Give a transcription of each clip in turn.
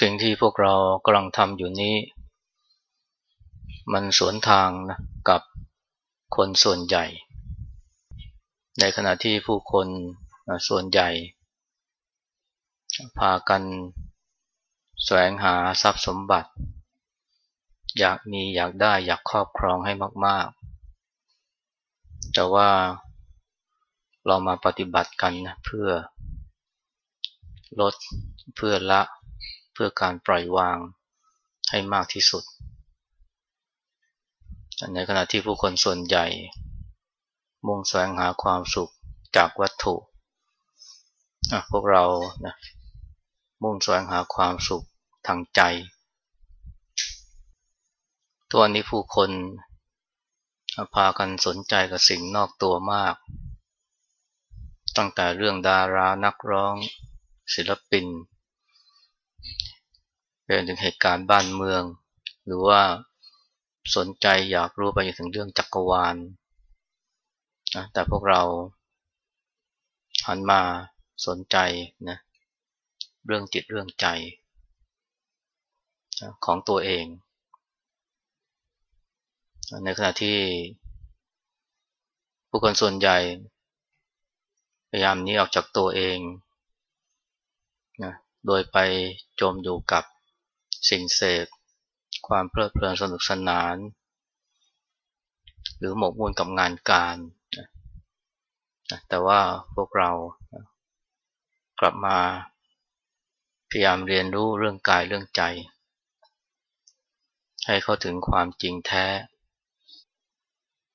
สิ่งที่พวกเรากำลังทำอยู่นี้ มันสวนทางนะกับคนส่วนใหญ่ ในขณะที่ผู้คนส่วนใหญ่ พากันแสวงหาทรัพย์สมบัติ อยากมีอยากได้อยากครอบครองให้มากๆ แต่ว่าเรามาปฏิบัติกันนะเพื่อลดเพื่อละ พื่อการปล่อยวางให้มากที่สุด ในขณะที่ผู้คนส่วนใหญ่ มุ่งแสวงหาความสุขจากวัตถุ พวกเรานะมุ่งแสวงหาความสุขทางใจตัวนี้ผู้คนพากันสนใจกับสิ่งนอกตัวมาก ตั้งแต่เรื่องดารานักร้อง ศิลปิน เป็นถึงเหตุการณ์บ้านเมือง หรือว่าสนใจอยากรู้ไปถึงเรื่องจักรวาลนะแต่พวกเราหันมาสนใจนะเรื่องจิตเรื่องใจของตัวเอง ในขณะที่ผู้คนส่วนใหญ่ พยายามนี้ออกจากตัวเองนะโดยไปจมอยู่กับ สิ่งเสพ ความเพลิดเพลินสนุกสนาน หรือหมกมุ่นกับงานการนะแต่ว่าพวกเรากลับมาพยายามเรียนรู้เรื่องกายเรื่องใจ ให้เข้าถึงความจริงแท้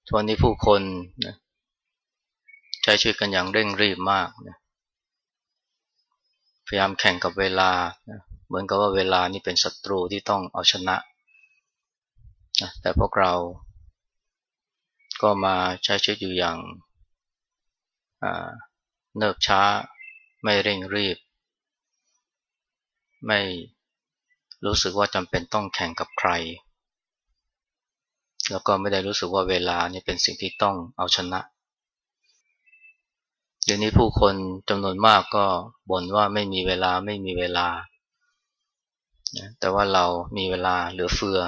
ทุนนี้ผู้คนนะใช้ชีวิตกันอย่างเร่งรีบมากนะพยายามแข่งกับเวลานะ เหมือนกับว่าเวลานี่เป็นศัตรูที่ต้องเอาชนะแต่พวกเราก็มาใช้ชีวิตอยู่อย่างเนิบช้าไม่เร่งรีบ ไม่รู้สึกว่าจำเป็นต้องแข่งกับใคร แล้วก็ไม่ได้รู้สึกว่าเวลานี่เป็นสิ่งที่ต้องเอาชนะเดี๋ยวนี้ผู้คนจำนวนมากก็บ่นว่าไม่มีเวลาไม่มีเวลา แต่ว่าเรามีเวลาเหลือเฟือ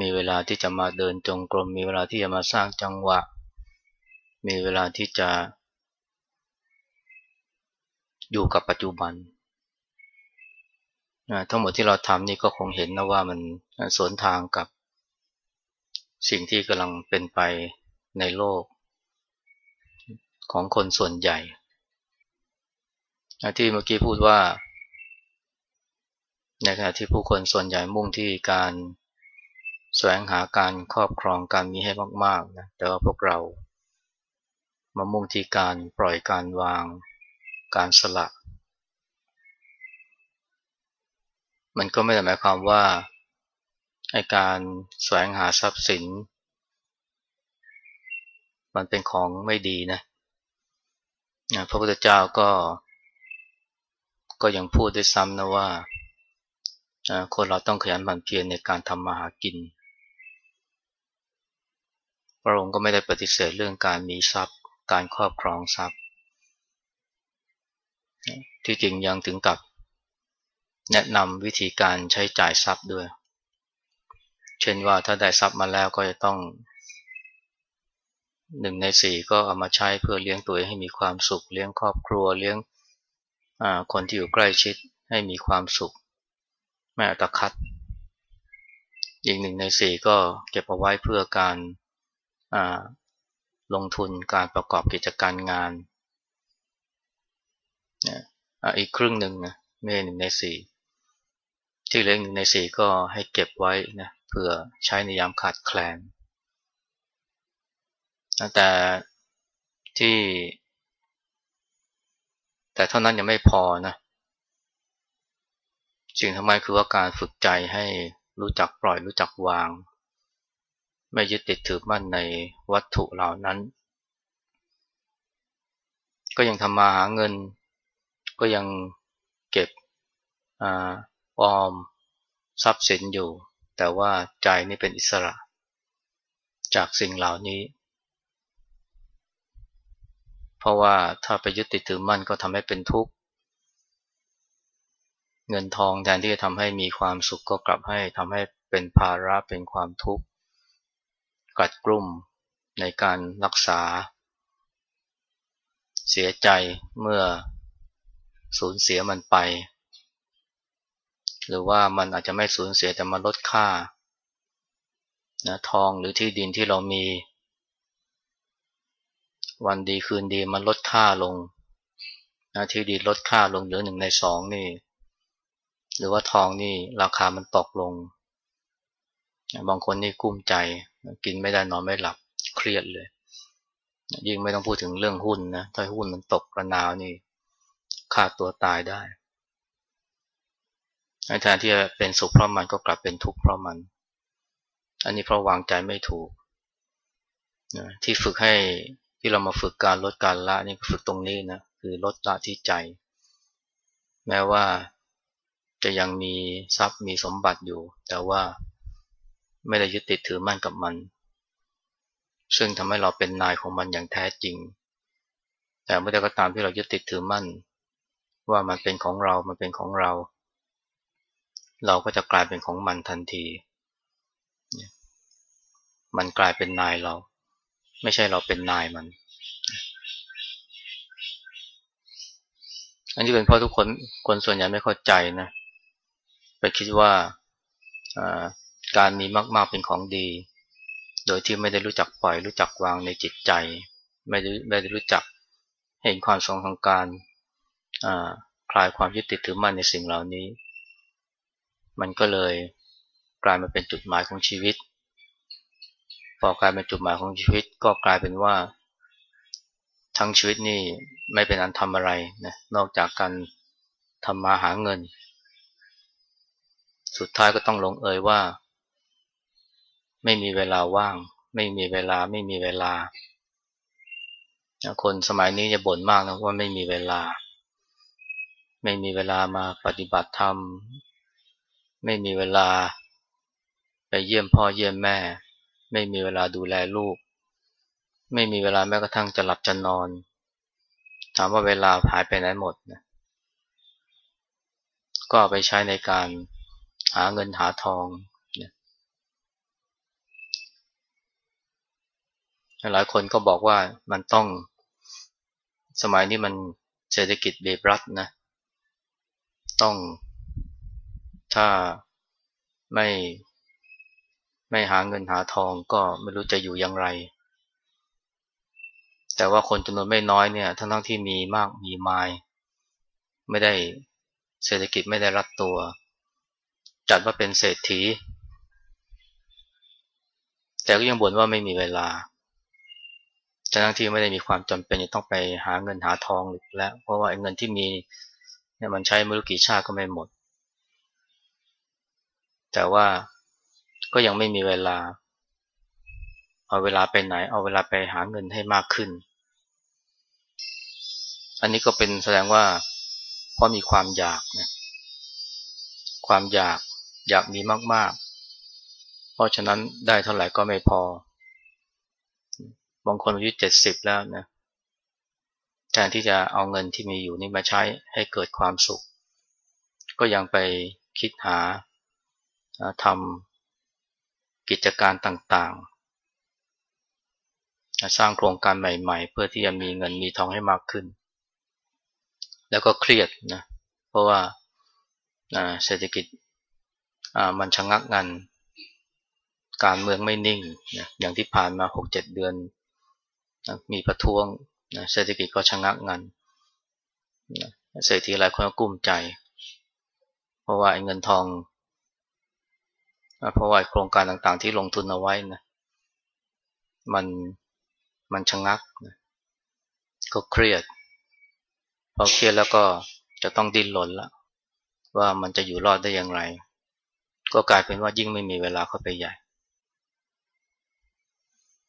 มีเวลาที่จะมาเดินจงกรม มีเวลาที่จะมาสร้างจังหวะ มีเวลาที่จะ อยู่กับปัจจุบันทั้งหมดที่เราทำนี่ก็คงเห็นนะว่ามันสวนทางกับสิ่งที่กำลังเป็นไปในโลก ของคนส่วนใหญ่ที่เมื่อกี้พูดว่า ในขณะที่ผู้คนส่วนใหญ่มุ่งที่การแสวงหาการครอบครองการมีให้มากๆนะแต่ว่าพวกเรา มามุ่งที่การปล่อยการวางการสละ มันก็ไม่ได้หมายความว่าไอการแสวงหาทรัพย์สิน มันเป็นของไม่ดีนะพระพุทธเจ้าก็ ก็ยังพูดด้วยซ้ำนะว่า คนเราต้องขยันหมั่นเพียรในการทำมาหากิน พระองค์ก็ไม่ได้ปฏิเสธเรื่องการมีทรัพย์ การครอบครองทรัพย์ ที่จริงยังถึงกับแนะนำวิธีการใช้จ่ายทรัพย์ด้วย เช่นว่าถ้าได้ทรัพย์มาแล้วก็จะต้องหนึ่งในสี่ก็เอามาใช้เพื่อเลี้ยงตัวเองให้มีความสุข เลี้ยงครอบครัวเลี้ยงคนที่อยู่ใกล้ชิดให้มีความสุข ไม่อัตคัด อีกหนึ่งในสี่ก็เก็บเอาไว้เพื่อการลงทุนการประกอบกิจการงานอีกครึ่งหนึ่งนะไม่หนึ่งในสี่ที่เหลือหนึ่งในสี่ก็ให้เก็บไว้นะเพื่อใช้ในยามขาดแคลน แต่ที่ แต่เท่านั้นยังไม่พอนะ สิ่งทำไมคือว่าการฝึกใจให้รู้จักปล่อยรู้จักวาง ไม่ยึดติดถือมั่นในวัตถุเหล่านั้น ก็ยังทำมาหาเงิน ก็ยังเก็บอออมทรัพย์สินอยู่ แต่ว่าใจนี่เป็นอิสระ จากสิ่งเหล่านี้ เพราะว่าถ้าไปยึดติดถือมั่นก็ทำให้เป็นทุกข์ เงินทองแทนที่จะทำให้มีความสุขก็กลับให้ทำให้เป็นภาระเป็นความทุกข์กัดกลุ่มในการรักษา เสียใจเมื่อสูญเสียมันไป หรือว่ามันอาจจะไม่สูญเสียแต่มาลดค่านะทองหรือที่ดินที่เรามี วันดีคืนดีมันลดค่าลงนะที่ดินลดค่าลงเหลือหนึ่งในสองนี่ หรือว่าทองนี่ราคามันตกลง บางคนนี่กุ้มใจ กินไม่ได้นอนไม่หลับเครียดเลย ยิ่งไม่ต้องพูดถึงเรื่องหุ้นนะถ้าหุ้นมันตกกระนาวนี่ฆ่าตัวตายได้แทนที่จะเป็นสุขเพราะมันก็กลับเป็นทุกข์เพราะมัน อันนี้เพราะวางใจไม่ถูกนะที่ฝึกให้ที่เรามาฝึกการลดการละนี่ฝึกตรงนี้นะคือลดละที่ใจ แม้ว่า จะยังมีทรัพย์มีสมบัติอยู่ แต่ว่าไม่ได้ยึดติดถือมั่นกับมัน ซึ่งทำให้เราเป็นนายของมันอย่างแท้จริง แต่เมื่อใดก็ตามที่เรายึดติดถือมั่น ว่ามันเป็นของเรา มันเป็นของเรา เราก็จะกลายเป็นของมันทันที มันกลายเป็นนายเรา ไม่ใช่เราเป็นนายมัน อันนี้เป็นเพราะทุกคนคนส่วนใหญ่ไม่เข้าใจนะ ไปคิดว่าการมีมาก ๆ เป็นของดี โดยที่ไม่ได้รู้จักปล่อย รู้จักวางในจิตใจ ไม่ได้ไม่ได้รู้จักเห็นความทรงของการคลายความยึดติดถือมั่นในสิ่งเหล่านี้ มันก็เลยกลายมาเป็นจุดหมายของชีวิต พอกลายเป็นจุดหมายของชีวิต ก็กลายเป็นว่า ทั้งชีวิตนี่ไม่เป็นอันทำอะไรนะนอกจากการทำมาหาเงิน สุดท้ายก็ต้องลงเอยว่า ไม่มีเวลาว่าง ไม่มีเวลาไม่มีเวลา คนสมัยนี้จะบ่นมากนะว่าไม่มีเวลา ไม่มีเวลามาปฏิบัติธรรม ไม่มีเวลาไปเยี่ยมพ่อเยี่ยมแม่ ไม่มีเวลาดูแลลูก ไม่มีเวลาแม้กระทั่งจะหลับจะนอน ถามว่าเวลาหายไปไหนหมดนะก็ไปใช้ในการ หาเงินหาทองนะหลายคนก็บอกว่ามันต้องสมัยนี้มันเศรษฐกิจเบีบรัดนะ ต้องถ้าไม่ไม่หาเงินหาทองก็ไม่รู้จะอยู่อย่างไร แต่ว่าคนจำนวนไม่น้อยเนี่ยทั้งทั้งที่มีมากมีมาย ไม่ได้เศรษฐกิจไม่ได้รัดตัว จัดว่าเป็นเศรษฐี แต่ก็ยังบ่นว่าไม่มีเวลาทั้งที่ไม่ได้มีความจำเป็นจะต้องไปหาเงินหาทองหรือแล้ว เพราะว่าเงินที่มีเนี่ยมันใช้ไม่รู้กี่ชาติก็ไม่หมด แต่ว่าก็ยังไม่มีเวลา เอาเวลาไปไหน เอาเวลาไปหาเงินให้มากขึ้น อันนี้ก็เป็นแสดงว่าเพราะมีความอยากนะความอยาก อยากมีมากๆ เพราะฉะนั้นได้เท่าไหร่ก็ไม่พอ บางคนอายุเจ็ดสิบแล้วนะแทนที่จะเอาเงินที่มีอยู่นี่มาใช้ให้เกิดความสุข ก็ยังไปคิดหาทำกิจการต่างๆ สร้างโครงการใหม่ๆ เพื่อที่จะมีเงินมีทองให้มากขึ้น แล้วก็เครียดนะเพราะว่าเศรษฐกิจ มันชะงักงัน การเมืองไม่นิ่งนะอย่างที่ผ่านมาหกเจ็ดเดือนนะมีประท้วงนะเศรษฐกิจก็ชะงักงันนะเศรษฐีหลายคนก็กุ้มใจ เพราะว่าเงินทอง เพราะว่าโครงการต่างๆ ที่ลงทุนเอาไว้นะมันมันชะงักนะก็เครียดพอเครียดแล้วก็จะต้องดิ้นรนละว่ามันจะอยู่รอดได้อย่างไร ก็กลายเป็นว่ายิ่งไม่มีเวลาเข้าไปใหญ่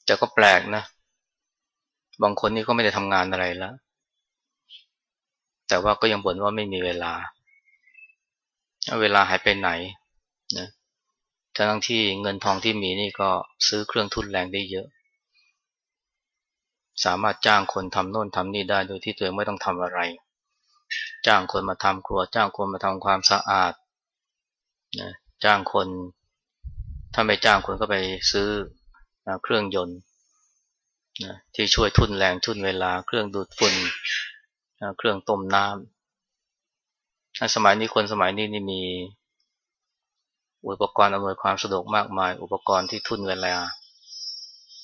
แต่ก็แปลกนะ บางคนนี่ก็ไม่ได้ทำงานอะไรแล้ว แต่ว่าก็ยังบ่นว่าไม่มีเวลา เวลาหายไปไหนนะทั้งที่เงินทองที่มีนี่ก็ซื้อเครื่องทุนแรงได้เยอะ สามารถจ้างคนทำโน่นทำนี่ได้โดยที่ตัวเองไม่ต้องทำอะไร จ้างคนมาทำครัว จ้างคนมาทำความสะอาดนะ จ้างคน ถ้าไม่จ้างคนก็ไปซื้อเครื่องยนต์ที่ช่วยทุนแรงทุนเวลา เครื่องดูดฝุ่นเครื่องต้มน้ำสมัยนี้คนสมัยนี้นี่มีอุปกรณ์อำนวยความสะดวกมากมาย อุปกรณ์ที่ทุนเวลา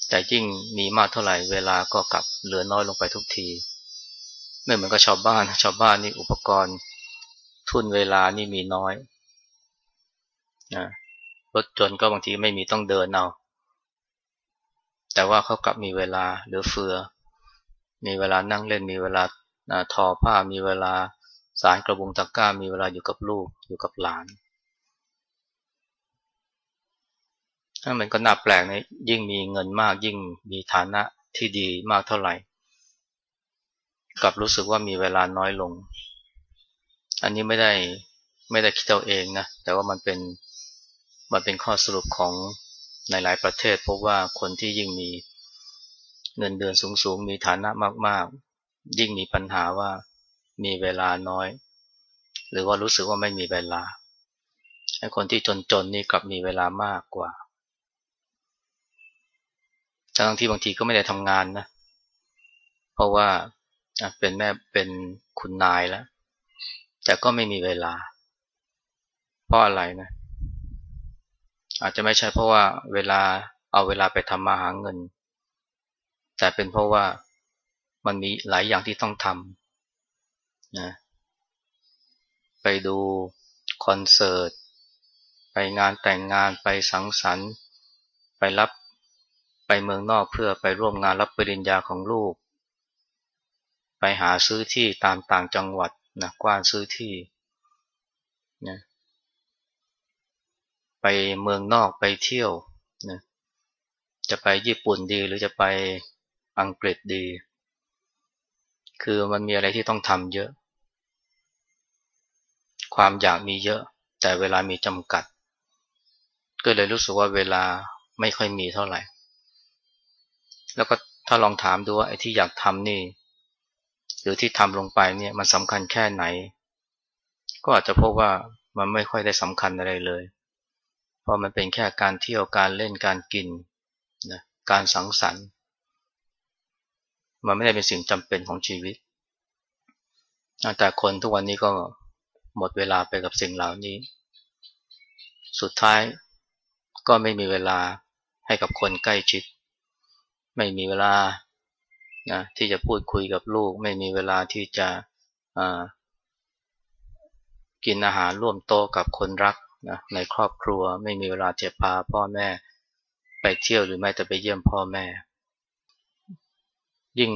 แต่ยิ่งมีมากเท่าไหร่เวลาก็กลับเหลือน้อยลงไปทุกทีไม่เหมือนกับชาวบ้านชาวบ้านนี่อุปกรณ์ทุนเวลานี่มีน้อย นะรถจนก็บางทีไม่มีต้องเดินเอา แต่ว่าเขากลับมีเวลาหลือเฟือ มีเวลานั่งเล่น มีเวลาทอผ้า มีเวลาสารกระบุงตะกร้า มีเวลาอยู่กับลูก อยู่กับหลานถ้ามันก็น่าแปลกนะยิ่งมีเงินมากยิ่งมีฐานะที่ดีมากเท่าไหร่กลับรู้สึกว่ามีเวลาน้อยลง อันนี้ไม่ได้ไม่ได้คิดเอาเองนะ แต่ว่ามันเป็น มันเป็นข้อสรุปของในหลายประเทศพบว่าคนที่ยิ่งมีเงินเดือนสูงๆ มีฐานะมากๆ ยิ่งมีปัญหาว่ามีเวลาน้อย หรือว่ารู้สึกว่าไม่มีเวลาไอ้คนที่จนๆนี่กลับมีเวลามากกว่าทั้งที่บางทีก็ไม่ได้ทำงานนะ เพราะว่าเป็นแม่เป็นคุณนายแล้ว แต่ก็ไม่มีเวลา เพราะอะไรนะ อาจจะไม่ใช่เพราะว่าเวลาเอาเวลาไปทำมาหาเงิน แต่เป็นเพราะว่ามันมีหลายอย่างที่ต้องทำนะไปดูคอนเสิร์ต ไปงานแต่งงานไปสังสรรค์ ไปรับไปเมืองนอกเพื่อไปร่วมงานรับปริญญาของลูก ไปหาซื้อที่ตามต่างจังหวัดนะกว้านซื้อที่นะ ไปเมืองนอกไปเที่ยวนะจะไปญี่ปุ่นดีหรือจะไปอังกฤษดี คือมันมีอะไรที่ต้องทำเยอะ ความอยากมีเยอะ แต่เวลามีจำกัด ก็เลยรู้สึกว่าเวลาไม่ค่อยมีเท่าไหร่ แล้วก็ถ้าลองถามดูว่าไอ้ที่อยากทำนี่ หรือที่ทำลงไปเนี่ยมันสำคัญแค่ไหน ก็อาจจะพบว่ามันไม่ค่อยได้สำคัญอะไรเลย เพราะมันเป็นแค่การเที่ยวการเล่นการกินนะการสังสรรค์ มันไม่ได้เป็นสิ่งจำเป็นของชีวิต แต่คนทุกวันนี้ก็หมดเวลาไปกับสิ่งเหล่านี้ สุดท้ายก็ไม่มีเวลาให้กับคนใกล้ชิด ไม่มีเวลานะที่จะพูดคุยกับลูก ไม่มีเวลาที่จะกินอาหารร่วมโต๊ะกับคนรัก นะในครอบครัวไม่มีเวลาจะพาพ่อแม่ ไปเที่ยวหรือไม่แต่ไปเยี่ยมพ่อแม่ ยิ่ง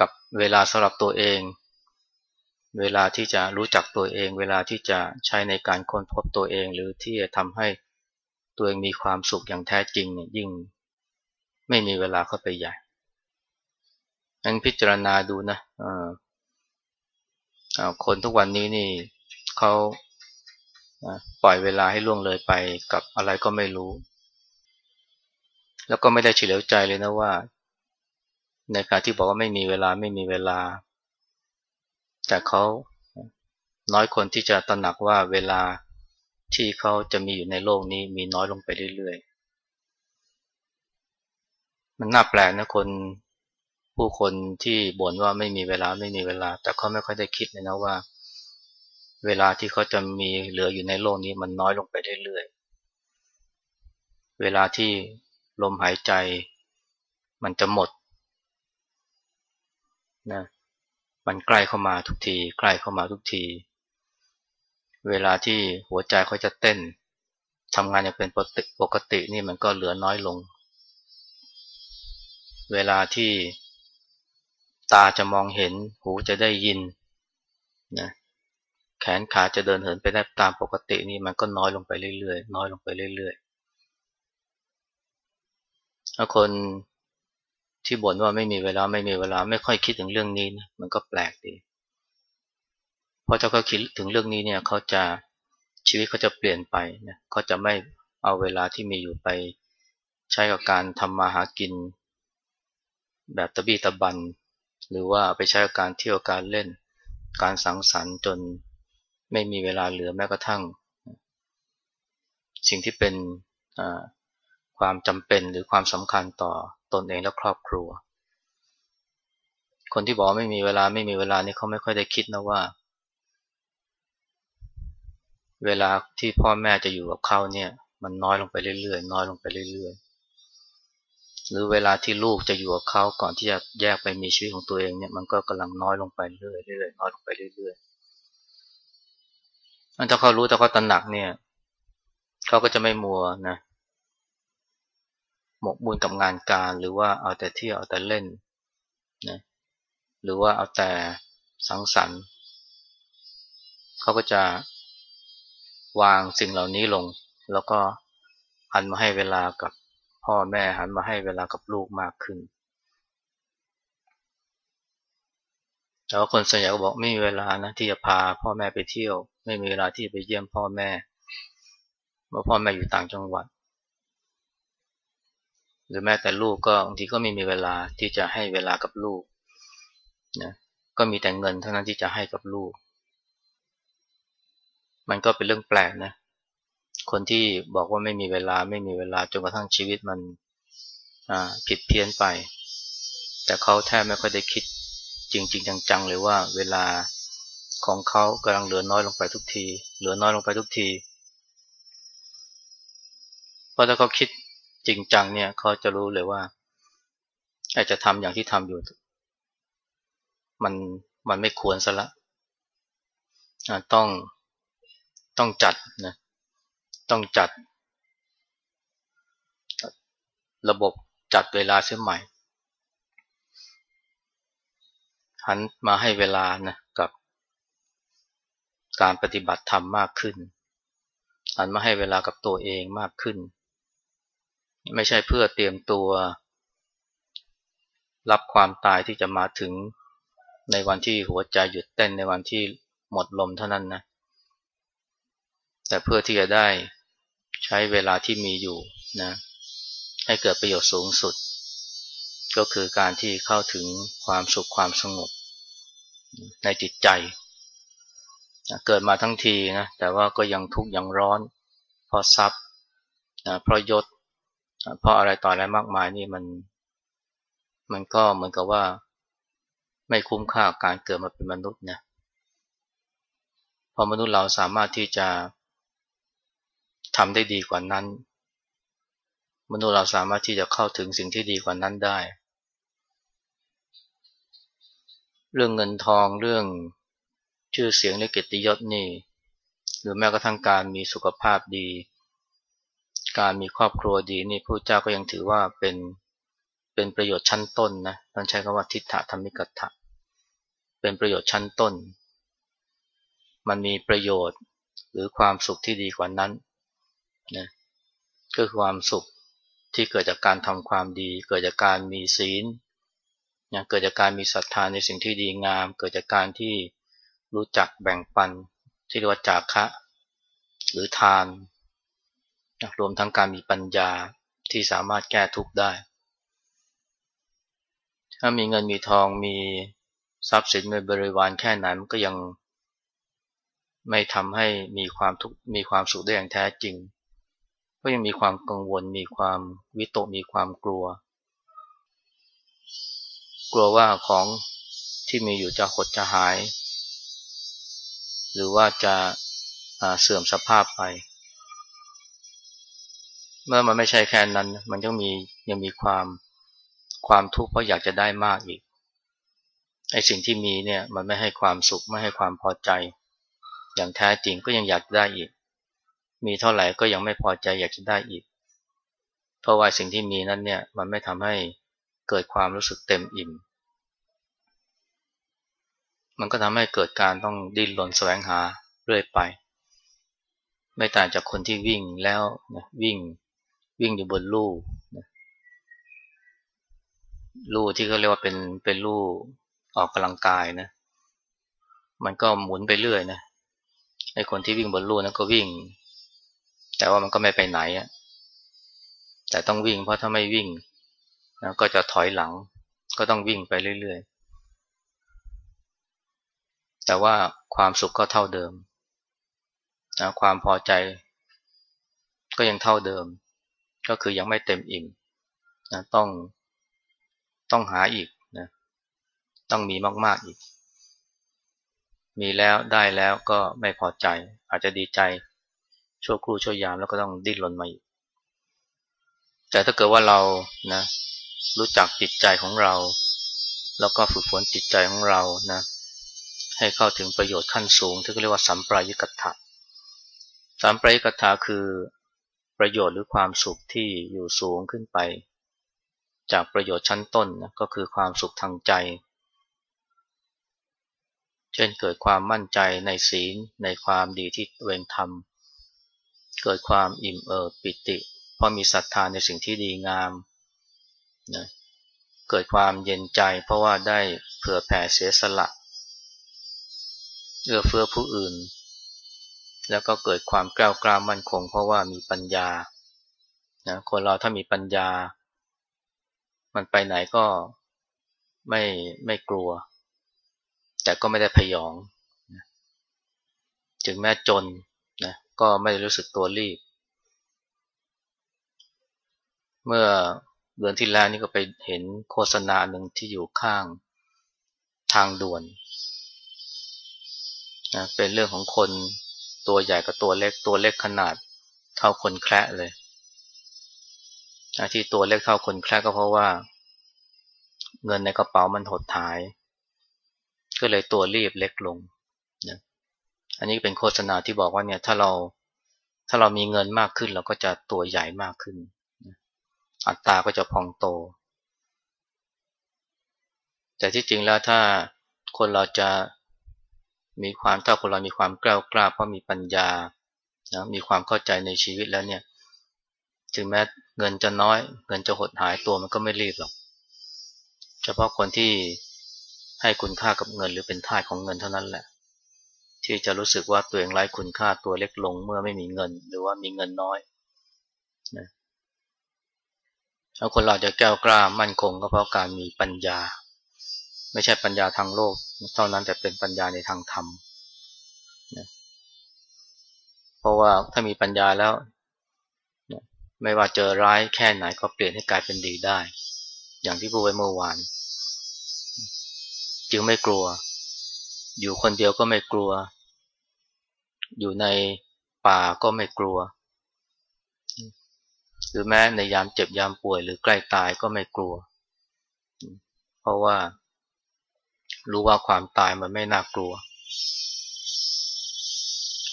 กับเวลาสำหรับตัวเอง เวลาที่จะรู้จักตัวเอง เวลาที่จะใช้ในการค้นพบตัวเอง หรือที่จะทำให้ตัวเองมีความสุขอย่างแท้จริงเนี่ยยิ่งไม่มีเวลาเข้าไปใหญ่อันพิจารณาดูนะคนทุกวันนี้นี่เขา ปล่อยเวลาให้ล่วงเลยไปกับอะไรก็ไม่รู้ แล้วก็ไม่ได้เฉลียวใจเลยนะว่า ในการที่บอกว่าไม่มีเวลาไม่มีเวลา แต่เขาน้อยคนที่จะตระหนักว่าเวลาที่เขาจะมีอยู่ในโลกนี้มีน้อยลงไปเรื่อยๆ มันน่าแปลกนะคนผู้คนที่บ่นว่าไม่มีเวลาไม่มีเวลา แต่เขาไม่ค่อยได้คิดเลยนะว่า เวลาที่เขาจะมีเหลืออยู่ในโลกนี้มันน้อยลงไปเรื่อยๆ เวลาที่ลมหายใจมันจะหมดนะมันใกล้เข้ามาทุกที ใกล้เข้ามาทุกที เวลาที่หัวใจเขาจะเต้นทำงานอย่างเป็นปกตินี่มันก็เหลือน้อยลง เวลาที่ตาจะมองเห็น หูจะได้ยินนะ ขนขาจะเดินเหินไปได้ตามปกตินี่มันก็น้อยลงไปเรื่อยๆ น้อยลงไปเรื่อยๆถ้าคนที่บ่นว่าไม่มีเวลาไม่มีเวลาไม่ค่อยคิดถึงเรื่องนี้นะมันก็แปลกดีพอเจ้าเขาคิดถึงเรื่องนี้เนี่ยเขาจะชีวิตเขาจะเปลี่ยนไปนะเขาจะไม่เอาเวลาที่มีอยู่ไปใช้กับการทำมาหากิน แบบตะบี้ตะบัน หรือว่าไปใช้การเที่ยวการเล่น การสังสรรค์จน ไม่มีเวลาเหลือแม้กระทั่ง สิ่งที่เป็นความจำเป็นหรือความสำคัญต่อตนเองและครอบครัว คนที่บอกไม่มีเวลาไม่มีเวลานี่เขาไม่ค่อยได้คิดนะว่า เวลาที่พ่อแม่จะอยู่กับเขาเนี่ย มันน้อยลงไปเรื่อยๆน้อยลงไปเรื่อยๆหรือเวลาที่ลูกจะอยู่กับเขาก่อนที่จะแยกไปมีชีวิตของตัวเองเนี่ยมันก็กำลังน้อยลงไปเรื่อยๆน้อยลงไปเรื่อยๆ ถ้าเขารู้ถ้าเขาตระหนักเนี่ยเขาก็จะไม่มัวนะหมกมุ่นกับงานการหรือว่าเอาแต่เที่ยวเอาแต่เล่นนะหรือว่าเอาแต่สังสรรค์เขาก็จะวางสิ่งเหล่านี้ลง แล้วก็หันมาให้เวลากับพ่อแม่หันมาให้เวลากับลูกมากขึ้น แต่ว่าคนส่วนใหญ่ก็บอกไม่มีเวลานะที่จะพาพ่อแม่ไปเที่ยว ไม่มีเวลาที่จะไปเยี่ยมพ่อแม่เมื่อพ่อแม่อยู่ต่างจังหวัด หรือแม้แต่ลูกก็บางทีก็ไม่มีเวลาที่จะให้เวลากับลูกนะก็มีแต่เงินเท่านั้นที่จะให้กับลูก มันก็เป็นเรื่องแปลกนะ คนที่บอกว่าไม่มีเวลาไม่มีเวลาจนกระทั่งชีวิตมันผิดเพี้ยนไป แต่เขาแทบไม่ค่อยได้คิด จริงจังๆเลยว่าเวลาของเขากำลังเหลือน้อยลงไปทุกที เหลือน้อยลงไปทุกที เพราะถ้าเขาคิดจริงจังเนี่ยเขาจะรู้เลยว่าอาจจะทำอย่างที่ทำอยู่ มันมันไม่ควรซะละต้องต้องจัดนะต้องจัด ระบบจัดเวลาเสียใหม่ หันมาให้เวลานะกับการปฏิบัติธรรมมากขึ้น หันมาให้เวลากับตัวเองมากขึ้น ไม่ใช่เพื่อเตรียมตัว รับความตายที่จะมาถึงในวันที่หัวใจหยุดเต้นในวันที่หมดลมเท่านั้นนะ แต่เพื่อที่จะได้ใช้เวลาที่มีอยู่นะให้เกิดประโยชน์สูงสุด ก็คือการที่เข้าถึงความสุขความสงบ ในจิตใจ เกิดมาทั้งทีนะแต่ว่าก็ยังทุกข์ยังร้อน เพราะทรัพย์เพราะยศ เพราะอะไรต่ออะไรมากมายนี่มัน มันก็เหมือนกับว่า ไม่คุ้มค่าการเกิดมาเป็นมนุษย์นะพอมนุษย์เราสามารถที่จะทำได้ดีกว่านั้น มนุษย์เราสามารถที่จะเข้าถึงสิ่งที่ดีกว่านั้นได้ เรื่องเงินทองเรื่องชื่อเสียงและเกียรติยศนี่ หรือแม้กระทั่งการมีสุขภาพดี การมีครอบครัวดีนี่พระเจ้าก็ยังถือว่าเป็นเป็นประโยชน์ชั้นต้นนะท่านใช้คำว่าทิฏฐธรรมิกถะเป็นประโยชน์ชั้นต้น มันมีประโยชน์หรือความสุขที่ดีกว่านั้นนะก็คือความสุขที่เกิดจากการทำความดี เกิดจากการมีศีล นะเกิดจากการมีศรัทธาในสิ่งที่ดีงาม เกิดจากการที่รู้จักแบ่งปันที่เรียกว่าจาคะ หรือทานรวมทั้งการมีปัญญาที่สามารถแก้ทุกข์ได้ ถ้ามีเงินมีทองมีทรัพย์สินมีบริวารแค่ไหนมันก็ยังไม่ทำให้มีความทุกข์มีความสุขได้อย่างแท้จริง ก็ยังมีความกังวล มีความวิตก มีความกลัว กลัวว่าของที่มีอยู่จะหดจะหาย หรือว่าจะเสื่อมสภาพไป เมื่อมันไม่ใช่แค่นั้น มันยังมียังมีความความทุกข์เพราะอยากจะได้มากอีกไอสิ่งที่มีเนี่ยมันไม่ให้ความสุขไม่ให้ความพอใจ อย่างแท้จริงก็ยังอยากได้อีก มีเท่าไหร่ก็ยังไม่พอใจอยากจะได้อีก เพราะว่าสิ่งที่มีนั้นเนี่ยมันไม่ทำให้ เกิดความรู้สึกเต็มอิ่ม มันก็ทำให้เกิดการต้องดิ้นรนแสวงหาเรื่อยไป ไม่ต่างจากคนที่วิ่งแล้ววิ่งวิ่งอยู่บนลู่ลู่ที่เขาเรียกว่าเป็นเป็นลู่ออกกำลังกายนะ มันก็หมุนไปเรื่อยนะไอ้คนที่วิ่งบนลู่นั้นก็วิ่ง แต่ว่ามันก็ไม่ไปไหนอะแต่ต้องวิ่งเพราะถ้าไม่วิ่ง นะก็จะถอยหลัง ก็ต้องวิ่งไปเรื่อยๆ แต่ว่าความสุขก็เท่าเดิมนะความพอใจก็ยังเท่าเดิม ก็คือยังไม่เต็มอิ่มนะต้องต้องหาอีกนะต้องมีมากๆอีก มีแล้วได้แล้วก็ไม่พอใจ อาจจะดีใจชั่วครู่ชั่วยามแล้วก็ต้องดิ้นรนมาอีกแต่ถ้าเกิดว่าเรานะ รู้จักจิตใจของเรา แล้วก็ฝึกฝนจิตใจของเรานะให้เข้าถึงประโยชน์ขั้นสูงที่เรียกว่าสัมปรายกัตถะสัมปรายกัตถะคือประโยชน์หรือความสุขที่อยู่สูงขึ้นไป จากประโยชน์ชั้นต้นนะก็คือความสุขทางใจ เช่นเกิดความมั่นใจในศีลในความดีที่ตัวงทำเกิดความอิ่มเอิบปิติ เพราะมีศรัทธาในสิ่งที่ดีงาม นะเกิดความเย็นใจเพราะว่าได้เผื่อแผ่เสียสละเอื้อเฟื้อผู้อื่น แล้วก็เกิดความกล้ากล้ามั่นคง เพราะว่ามีปัญญานะคนเราถ้ามีปัญญา มันไปไหนก็ไม่ไม่กลัว แต่ก็ไม่ได้พยองถึงแม้จนนะก็ไม่รู้สึกตัวรีบ เมื่อ เดือนที่แล้วนี่ก็ไปเห็นโฆษณาหนึ่งที่อยู่ข้างทางด่วนนะเป็นเรื่องของคนตัวใหญ่กับตัวเล็กตัวเล็กขนาดเท่าคนแคระเลยนะที่ตัวเล็กเท่าคนแคระก็เพราะว่า เงินในกระเป๋ามันหดหาย ก็เลยตัวรีบเล็กลงนะอันนี้เป็นโฆษณาที่บอกว่าเนี่ยถ้าเราถ้าเรามีเงินมากขึ้นเราก็จะตัวใหญ่มากขึ้น อัตราก็จะพองโต แต่ที่จริงแล้วถ้าคนเราจะมีความถ้าคนเรามีความกล้ากล้าเพราะมีปัญญานะมีความเข้าใจในชีวิตแล้วเนี่ย ถึงแม้เงินจะน้อย เงินจะหดหายตัวมันก็ไม่รีบหรอก เฉพาะคนที่ให้คุณค่ากับเงินหรือเป็นทาสของเงินเท่านั้นแหละ ที่จะรู้สึกว่าตัวเองไร้คุณค่าตัวเล็กลงเมื่อไม่มีเงิน หรือว่ามีเงินน้อยนะ แล้วคนเราจะแก้วกล้ามั่นคงก็เพราะการมีปัญญา ไม่ใช่ปัญญาทางโลกเท่านั้นแต่เป็นปัญญาในทางธรรมนะเพราะว่าถ้ามีปัญญาแล้วนะไม่ว่าเจอร้ายแค่ไหนก็เปลี่ยนให้กลายเป็นดีได้ อย่างที่พูดไว้เมื่อวาน จึงไม่กลัว อยู่คนเดียวก็ไม่กลัว อยู่ในป่าก็ไม่กลัว รือแม้ในยามเจ็บยามป่วย หรือใกล้ตายก็ไม่กลัว เพราะว่า รู้ว่าความตายมันไม่น่ากลัว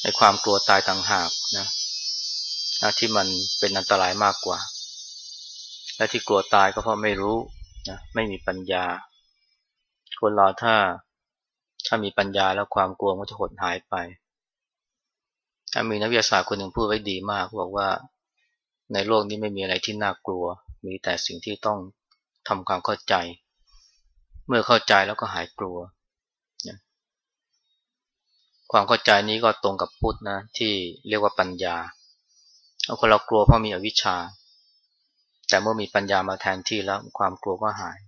ไอ้ความกลัวตายต่างหากนะที่มันเป็นอันตรายมากกว่า และที่กลัวตายก็เพราะไม่รู้นะไม่มีปัญญา คนเราถ้าถ้ามีปัญญาแล้วความกลัวมันจะหดหายไป ถ้ามีนักวิทยาศาสตร์คนหนึ่งพูดไว้ดีมาก บอกว่า ในโลกนี้ไม่มีอะไรที่น่ากลัว มีแต่สิ่งที่ต้องทำความเข้าใจ เมื่อเข้าใจแล้วก็หายกลัวความเข้าใจนี้ก็ตรงกับพุทธนะที่เรียกว่าปัญญาเอาคนเรากลัวเพราะมีอวิชชา แต่เมื่อมีปัญญามาแทนที่แล้วความกลัวก็หาย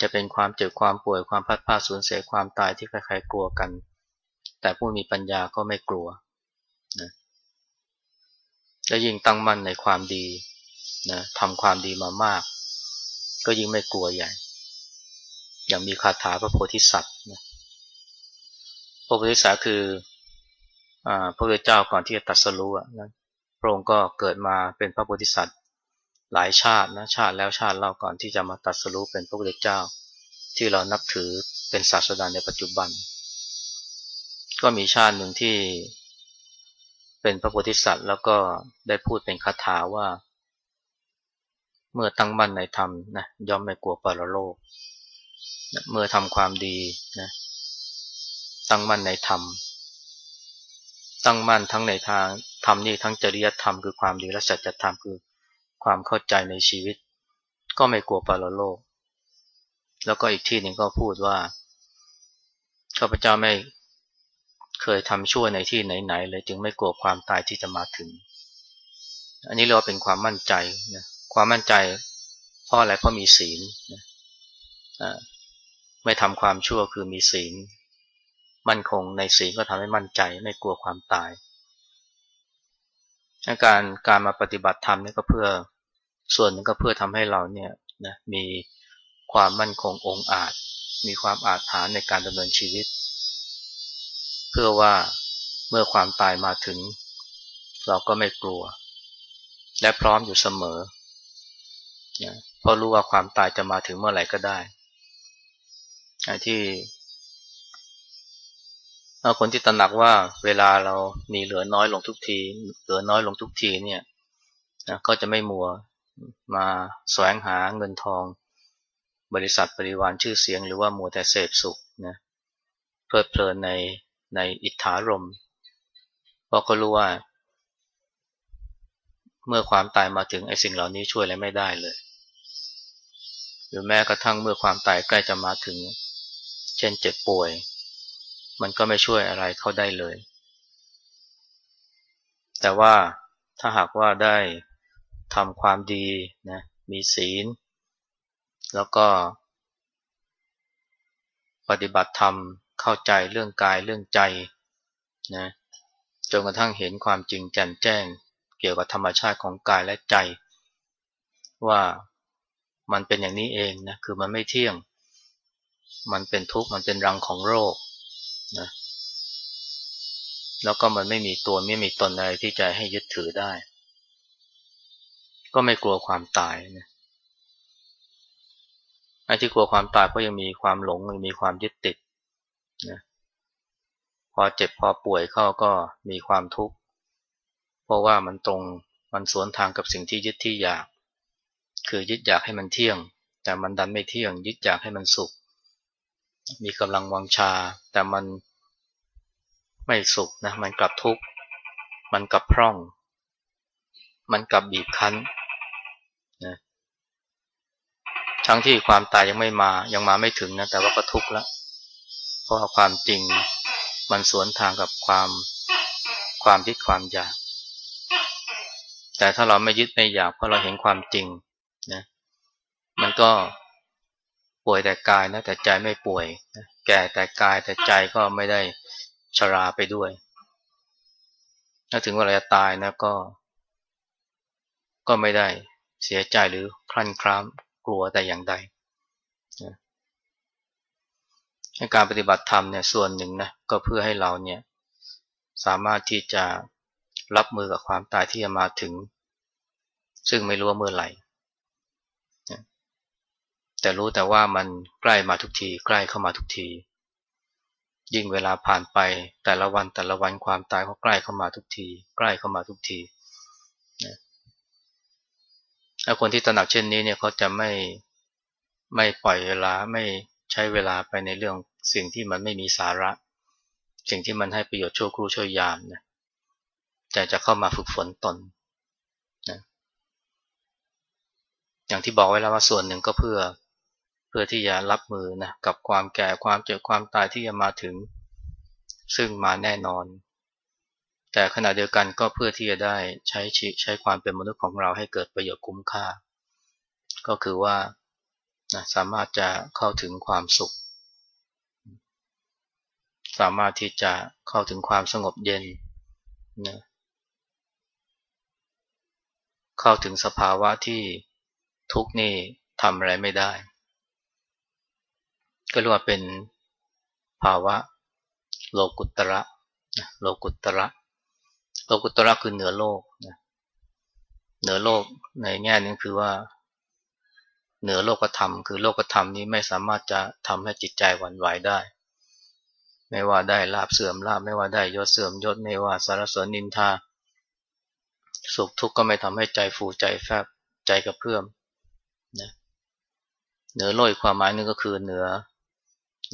จะเป็นความเจ็บความป่วยความพัดพาสูญเสียความตายที่ใครๆกลัวกัน แต่ผู้มีปัญญาก็ไม่กลัว และยิ่งตั้งมั่นในความดีนะทำความดีมามาก ก็ยิ่งไม่กลัวใหญ่ อย่างมีคาถาพระโพธิสัตว์นะพระโพธิสัตว์คืออพระพุทธเจ้าก่อนที่จะตัดสรู้นะพระองค์ก็เกิดมาเป็นพระโพธิสัตว์หลายชาตินะชาติแล้วชาติเล่าก่อนที่จะมาตัดสรู้เป็นพระพุทธเจ้า ที่เรานับถือเป็นศาสดาในปัจจุบัน ก็มีชาติหนึ่งที่ เป็นพระโพธิสัตว์ แล้วก็ได้พูดเป็นคาถาว่า เมื่อตั้งมั่นในธรรมนะย่อมไม่กลัวปรโลกเมื่อทำความดีนะตั้งมั่นในธรรม ตั้งมั่นทั้งในทางธรรมนี่ทั้งจริยธรรมคือความดีและสัจธรรมคือความเข้าใจในชีวิต ก็ไม่กลัวปรโลก แล้วก็อีกที่หนึ่งก็พูดว่าข้าพเจ้าไม่ เคยทำชั่วในที่ไหนๆเลยจึงไม่กลัวความตายที่จะมาถึง อันนี้เรียกว่าเป็นความมั่นใจนะความมั่นใจเพราะอะไรเพราะมีศีลนะไม่ทำความชั่วคือมีศีล มั่นคงในศีลก็ทำให้มั่นใจ ไม่กลัวความตายการการมาปฏิบัติธรรมนี่ก็เพื่อส่วนหนึ่งก็เพื่อทำให้เราเนี่ยนะมีความมั่นคงองอาจ มีความอาจฐานในการดำเนินชีวิต เพื่อว่าเมื่อความตายมาถึง เราก็ไม่กลัว และพร้อมอยู่เสมอนะเพราะรู้ว่าความตายจะมาถึงเมื่อไหร่ก็ได้ที่คนที่ตระหนักว่าเวลาเรามีเหลือน้อยลงทุกที เหลือน้อยลงทุกทีเนี่ยนะก็จะไม่มัวมาแสวงหาเงินทอง บริษัทบริวารชื่อเสียง หรือว่ามัวแต่เสพสุขนะเพลิดเพลินใน ในอิทธารมเพราะเขารู้ว่า เมื่อความตายมาถึงไอ้สิ่งเหล่านี้ช่วยอะไรไม่ได้เลย หรือแม้กระทั่งเมื่อความตายใกล้จะมาถึง เช่นเจ็บป่วย มันก็ไม่ช่วยอะไรเขาได้เลย แต่ว่าถ้าหากว่าได้ทำความดีนะมีศีล แล้วก็ปฏิบัติธรรม เข้าใจเรื่องกายเรื่องใจนะจนกระทั่งเห็นความจริงแจ่มแจ้ง เกี่ยวกับธรรมชาติของกายและใจ ว่ามันเป็นอย่างนี้เองนะคือมันไม่เที่ยง มันเป็นทุกข์มันเป็นรังของโรคนะแล้วก็มันไม่มีตัวไม่มีตนอะไรที่จะให้ยึดถือได้ ก็ไม่กลัวความตายนะไอ้ที่กลัวความตายเพราะยังมีความหลงยังมีความยึดติด พอเจ็บพอป่วยเข้าก็มีความทุกข์ เพราะว่ามันตรงมันสวนทางกับสิ่งที่ยึดที่อยาก คือยึดอยากให้มันเที่ยง แต่มันดันไม่เที่ยง ยึดอยากให้มันสุข มีกำลังวังชา แต่มันไม่สุขนะมันกลับทุกข์มันกลับพร่อง มันกลับบีบคั้นนะทั้งที่ความตายยังไม่มายังมาไม่ถึงนะแต่ว่าก็ทุกข์แล้วเพราะความจริง มันสวนทางกับความความยึดความอยาก แต่ถ้าเราไม่ยึดไม่อยากเพราะเราเห็นความจริงนะมันก็ป่วยแต่กายนะแต่ใจไม่ป่วยแก่แต่กายแต่ใจก็ไม่ได้ชราไปด้วย ถ้าถึงเวลาจะตายนะก็ ก็ไม่ได้เสียใจหรือคลั่นคล้ามกลัวแต่อย่างใด การปฏิบัติธรรมเนี่ยส่วนหนึ่งนะก็เพื่อให้เราเนี่ยสามารถที่จะรับมือกับความตายที่จะมาถึง ซึ่งไม่รู้ว่าเมื่อไหร่แต่รู้แต่ว่ามันใกล้มาทุกที ใกล้เข้ามาทุกที ยิ่งเวลาผ่านไปแต่ละวันแต่ละวันความตายก็ใกล้เข้ามาทุกที ใกล้เข้ามาทุกทีนะถ้าคนที่ตระหนักเช่นนี้เนี่ยเขาจะไม่ไม่ปล่อยเวลาไม่ใช้เวลาไปในเรื่อง สิ่งที่มันไม่มีสาระ สิ่งที่มันให้ประโยชน์ชั่วครู่ชั่วยามนะแต่จะเข้ามาฝึกฝนตนนะอย่างที่บอกไว้แล้วว่าส่วนหนึ่งก็เพื่อเพื่อที่จะรับมือนะกับความแก่ความเจ็บความตายที่จะมาถึง ซึ่งมาแน่นอน แต่ขณะเดียวกันก็เพื่อที่จะได้ใช้ใช้ความเป็นมนุษย์ของเราให้เกิดประโยชน์คุ้มค่า ก็คือว่านะสามารถจะเข้าถึงความสุข สามารถที่จะเข้าถึงความสงบเย็นนะเข้าถึงสภาวะที่ทุกนี่ทำอะไรไม่ได้ ก็เรียกว่าเป็นภาวะโลกุตระโลกุตระโลกุตระคือเหนือโลกเหนือโลกในแง่นี้คือว่า เหนือโลกธรรม คือโลกธรรมนี้ไม่สามารถจะทำให้จิตใจหวั่นไหวได้ ไม่ว่าได้ลาบเสื่อมลาบไม่ว่าได้ยศเสื่อมยศไม่ว่าสารเสริญนินทา สุขทุกข์ก็ไม่ทำให้ใจฟูใจแฟบใจกระเพื่อมนะเหนือโลกความหมายนึงก็คือเหนือ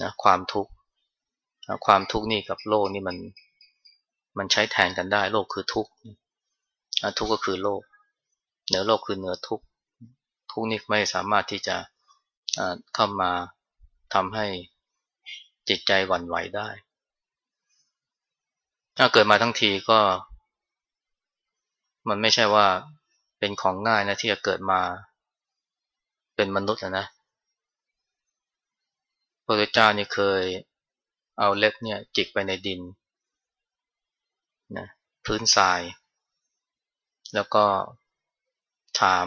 นะความทุกข์ความทุกข์นี่กับโลกนี่มันมันใช้แทนกันได้ โลกคือทุกข์ทุกข์ก็คือโลก เหนือโลกคือเหนือทุกข์ทุกข์นี่ไม่สามารถที่จะเข้ามาทำให้ จิตใจหวั่นไหวได้ ถ้าเกิดมาทั้งทีก็ มันไม่ใช่ว่าเป็นของง่ายนะที่จะเกิดมาเป็นมนุษย์นะพระพุทธเจ้านี่เคยเอาเล็บเนี่ยจิกไปในดินนะพื้นทราย แล้วก็ถาม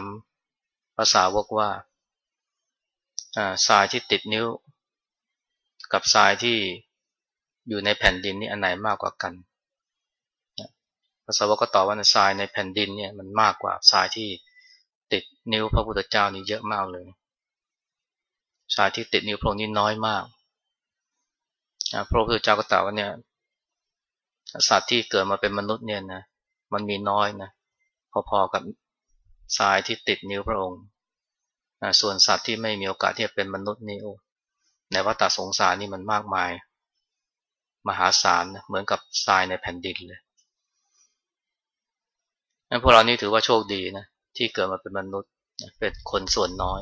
ภาษาวกว่าทรายที่ติดนิ้ว กับทรายที่อยู่ในแผ่นดินนี่อันไหนมากกว่ากันภาษาวกก็ตอบว่าทรายในแผ่นดินเนี่ยมันมากกว่าทรายที่ติดนิ้วพระพุทธเจ้านี่เยอะมากเลยทรายที่ติดนิ้วพระองค์นี่น้อยมากพระพุทธเจ้าก็ตอบว่าเนี่ยสัตว์ที่เกิดมาเป็นมนุษย์เนี่ยนะมันมีน้อยนะพอๆกับทรายที่ติดนิ้วพระองค์ส่วนสัตว์ที่ไม่มีโอกาสที่จะเป็นมนุษย์นี่ ในวัฏสงสารนี่มันมากมาย มหาศาลเหมือนกับทรายในแผ่นดินเลยงั้นพวกเรานี่ถือว่าโชคดีนะที่เกิดมาเป็นมนุษย์เป็นคนส่วนน้อย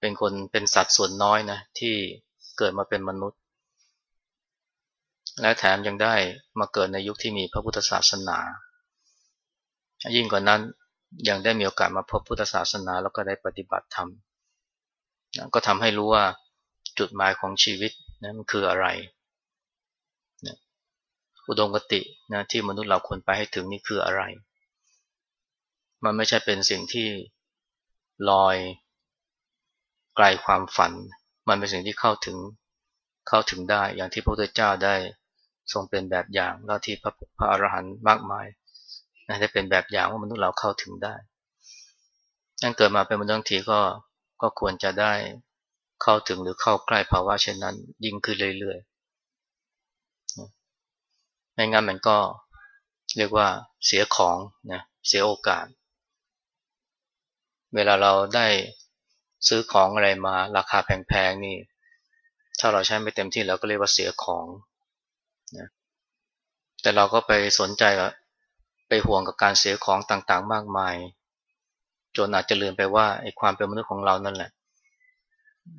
เป็นคนเป็นสัตว์ส่วนน้อยนะที่เกิดมาเป็นมนุษย์ และแถมยังได้มาเกิดในยุคที่มีพระพุทธศาสนา ยิ่งกว่านั้นยังได้มีโอกาสมาพบพุทธศาสนาแล้วก็ได้ปฏิบัติธรรมก็ทำให้รู้ว่า จุดหมายของชีวิตนะมันคืออะไรอุดมกตินะที่มนุษย์เราควรไปให้ถึงนี่คืออะไร มันไม่ใช่เป็นสิ่งที่ลอยไกลความฝัน มันเป็นสิ่งที่เข้าถึงเข้าถึงได้อย่างที่พระพุทธเจ้าได้ทรงเป็นแบบอย่างแล้วที่พระพระอรหันต์มากมายนะได้เป็นแบบอย่างว่ามนุษย์เราเข้าถึงได้นั่นเกิดมาเป็นมนุษย์ทีก็ก็ควรจะได้ เข้าถึงหรือเข้าใกล้ภาวะเช่นนั้น ยิ่งขึ้นเรื่อยๆไม่งั้นมันก็เรียกว่าเสียของนะเสียโอกาส เวลาเราได้ซื้อของอะไรมาราคาแพงๆนี่ ถ้าเราใช้ไม่เต็มที่เราก็เรียกว่าเสียของนะแต่เราก็ไปสนใจกับไปห่วงกับการเสียของต่างๆ มากมาย จนอาจจะลืมไปว่าไอ้ความเป็นมนุษย์ของเรานั่นแหละ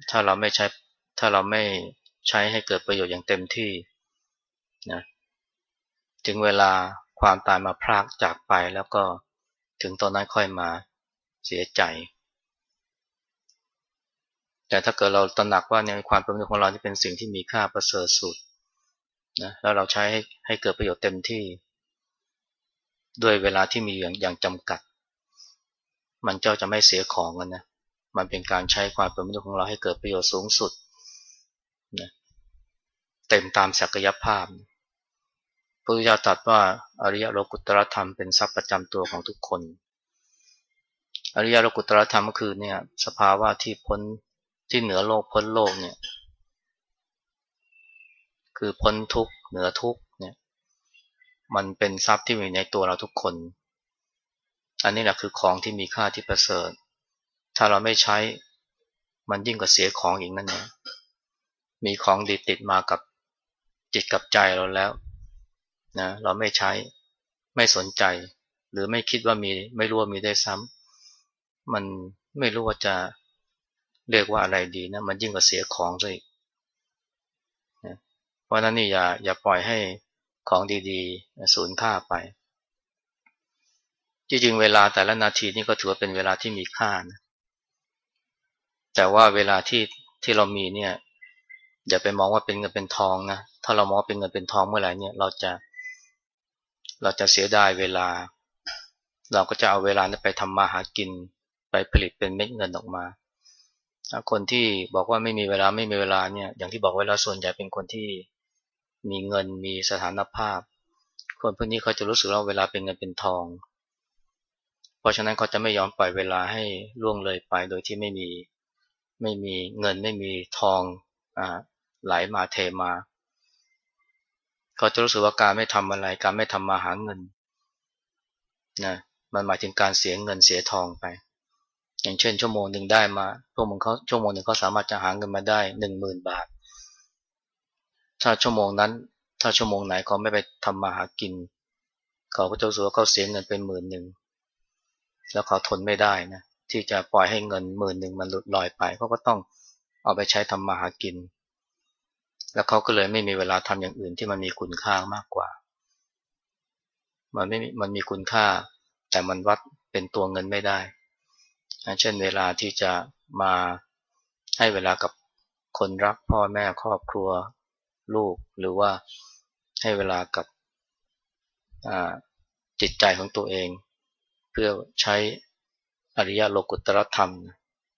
ถ้าเราไม่ใช้ถ้าเราไม่ใช้ให้เกิดประโยชน์อย่างเต็มที่นะถึงเวลาความตายมาพรากจากไปแล้วก็ถึงตอนนั้นค่อยมาเสียใจ แต่ถ้าเกิดเราตระหนักว่าเนี่ยความเป็นมนุษย์ของเราที่เป็นสิ่งที่มีค่าประเสริฐสุดนะแล้วเราใช้ให้ให้เกิดประโยชน์เต็มที่ ด้วยเวลาที่มีอย่างอย่างจำกัด มันเจ้าจะไม่เสียของกันนะ มันเป็นการใช้ความเป็นมนุษย์ของเราให้เกิดประโยชน์สูงสุดนะเต็มตามศักยภาพพระพุทธเจ้าตรัสว่าอริยโลกุตรธรรมเป็นทรัพย์ประจำตัวของทุกคน อริยโลกุตรธรรมก็คือเนี่ยสภาวะที่พ้นที่เหนือโลกพ้นโลกเนี่ยคือพ้นทุกเหนือทุกเนี่ยมันเป็นทรัพย์ที่มีในตัวเราทุกคน อันนี้แหละคือของที่มีค่าที่ประเสริฐ ถ้าเราไม่ใช้มันยิ่งกว่าเสียของอีกนั่นเองมีของดีติดมากับจิตกับใจเราแล้วนะเราไม่ใช้ไม่สนใจ หรือไม่คิดว่ามีไม่รู้ว่ามีได้ซ้ำมันไม่รู้ว่าจะเรียกว่าอะไรดีนะมันยิ่งกว่าเสียของซะอีกเพราะนั้นนี่อย่าอย่าปล่อยให้ของดีๆสูญค่าไป จริงๆเวลาแต่ละนาทีนี่ก็ถือว่าเป็นเวลาที่มีค่านะ แต่ว่าเวลาที่ที่เรามีเนี่ยอย่าไปมองว่าเป็นเงินเป็นทองนะถ้าเรามองเป็นเงินเป็นทองเมื่อไหร่เนี่ยเราจะเราจะเสียดายเวลา เราก็จะเอาเวลานั้นไปทำมาหากินไปผลิตเป็นเม็ดเงินออกมาคนที่บอกว่าไม่มีเวลาไม่มีเวลาเนี่ยอย่างที่บอกเวลาส่วนใหญ่เป็นคนที่มีเงินมีสถานภาพ คนพวกนี้เขาจะรู้สึกว่าเวลาเป็นเงินเป็นทอง เพราะฉะนั้นเขาจะไม่ยอมปล่อยเวลาให้ล่วงเลยไปโดยที่ไม่มี ไม่มีเงินไม่มีทองอไหลมาเทมาเขาจะรู้สึกว่าการไม่ทำอะไร การไม่ทำมาหาเงินนะมันหมายถึงการเสียเงินเสียทองไป อย่างเช่น ชั่วโมงหนึ่งได้มาชั่วโมงเขาชั่วโมงหนึ่งเขาสามารถจะหาเงินมาได้หนึ่งหมื่นบาท ถ้าชั่วโมงนั้น ถ้าชั่วโมงไหนเขาไม่ไปทำมาหากิน เขาก็จะรู้สึกว่าเขาเสียเงินเป็นหมื่นหนึ่งแล้วเขาทนไม่ได้นะ ที่จะปล่อยให้เงินหมื่นหนึ่งมันหลุดลอยไปเขาก็ต้องเอาไปใช้ทำมาหากิน แล้วเขาก็เลยไม่มีเวลาทำอย่างอื่นที่มันมีคุณค่ามากกว่า มันไม่มันมีคุณค่า แต่มันวัดเป็นตัวเงินไม่ได้ เช่นเวลาที่จะมาให้เวลากับคนรักพ่อแม่ครอบครัวลูกหรือว่าให้เวลากับจิตใจของตัวเอง เพื่อใช้ ริยโลกุตตรธรรม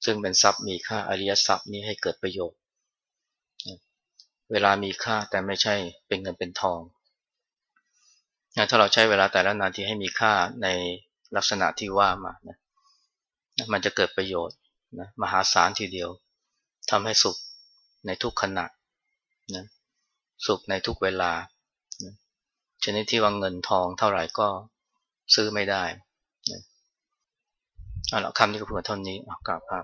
ซึ่งเป็นทรัพย์มีค่าอริยทรัพย์นี้ให้เกิดประโยชน์ เวลามีค่าแต่ไม่ใช่เป็นเงินเป็นทอง ถ้าเราใช้เวลาแต่ละนาทีให้มีค่าในลักษณะที่ว่ามานะมันจะเกิดประโยชน์นะมหาศาลทีเดียวทำให้สุขในทุกขณะนะสุขในทุกเวลานะชนิดที่ว่าเงินทองเท่าไหร่ก็ซื้อไม่ได้ เอาละคำนี้ก็เพื่อเท่านี้กราบพระ